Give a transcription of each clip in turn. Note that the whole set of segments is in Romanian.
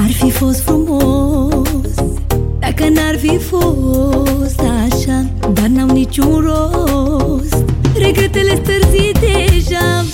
Ar fi fost frumos Dacă n-ar fi fost așa Dar n-au niciun rost. Regretele stârzi deja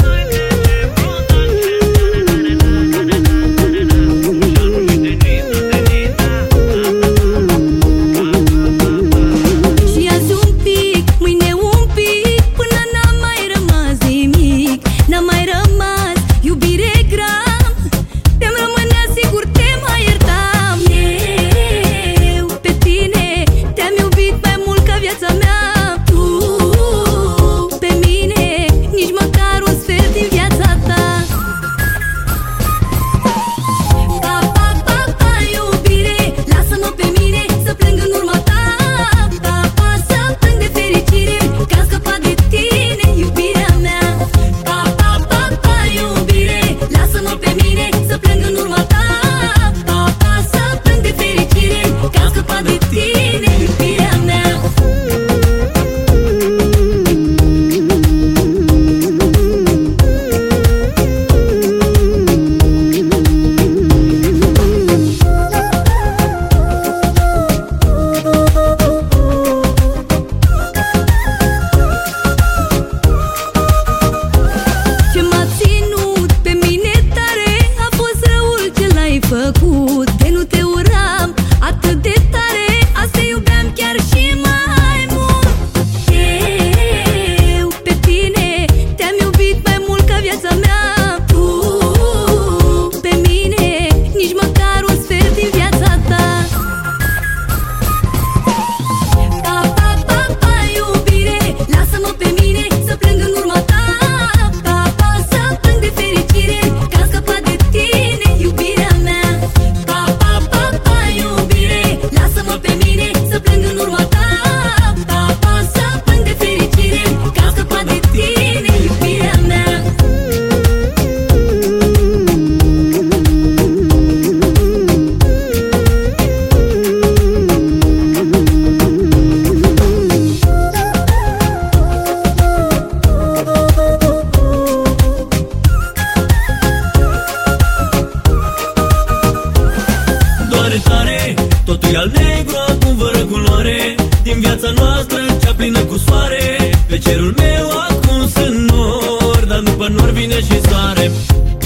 viața noastră, cea plină cu soare. Pe cerul meu acum sunt nori Dar după nori vine și soare.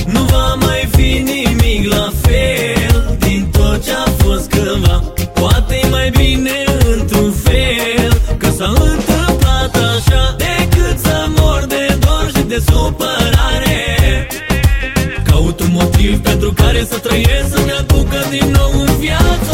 Nu va mai fi nimic la fel Din tot ce-a fost cândva. Poate mai bine într-un fel Că s-a întâmplat așa Decât să mor de dor și de supărare. Caut un motiv pentru care să trăiesc Să-mi aducă din nou în viață